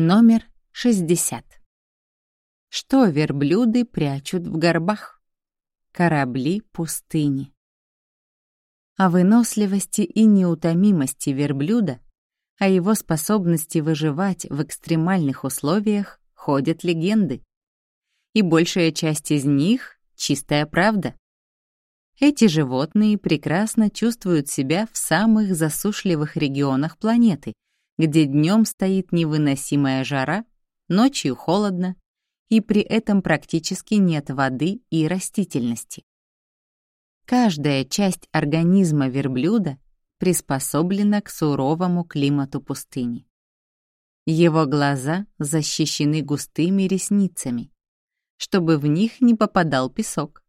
Номер 60. Что верблюды прячут в горбах? Корабли пустыни. О выносливости и неутомимости верблюда, о его способности выживать в экстремальных условиях ходят легенды. И большая часть из них — чистая правда. Эти животные прекрасно чувствуют себя в самых засушливых регионах планеты — где днем стоит невыносимая жара, ночью холодно, и при этом практически нет воды и растительности. Каждая часть организма верблюда приспособлена к суровому климату пустыни. Его глаза защищены густыми ресницами, чтобы в них не попадал песок.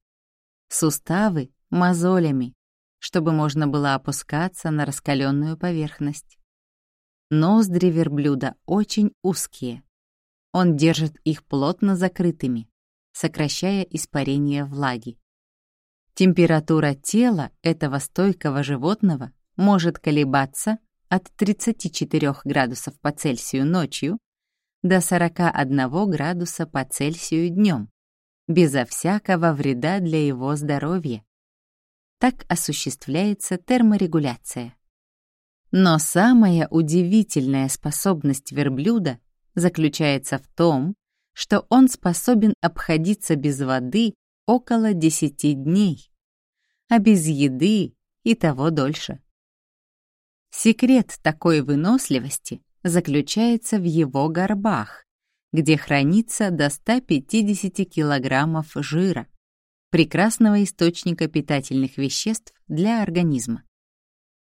Суставы — мозолями, чтобы можно было опускаться на раскаленную поверхность. Ноздри верблюда очень узкие. Он держит их плотно закрытыми, сокращая испарение влаги. Температура тела этого стойкого животного может колебаться от 34 градусов по Цельсию ночью до 41 градуса по Цельсию днем, безо всякого вреда для его здоровья. Так осуществляется терморегуляция. Но самая удивительная способность верблюда заключается в том, что он способен обходиться без воды около 10 дней, а без еды и того дольше. Секрет такой выносливости заключается в его горбах, где хранится до 150 килограммов жира, прекрасного источника питательных веществ для организма.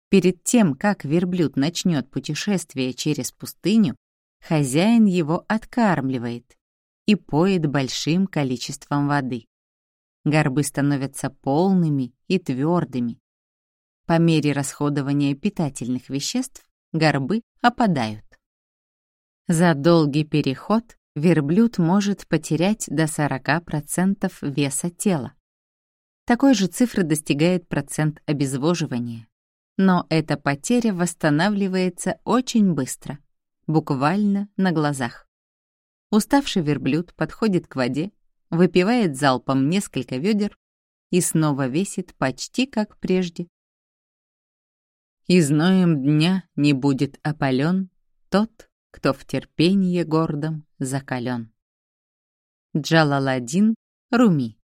Перед тем, как верблюд начнет путешествие через пустыню, хозяин его откармливает и поет большим количеством воды. Горбы становятся полными и твердыми. По мере расходования питательных веществ горбы опадают. За долгий переход верблюд может потерять до 40% веса тела. Такой же цифры достигает процент обезвоживания. Но эта потеря восстанавливается очень быстро, буквально на глазах. Уставший верблюд подходит к воде, выпивает залпом несколько ведер и снова весит почти как прежде. И зноем дня не будет опален тот, кто в терпении гордом закален. Джалаладдин Руми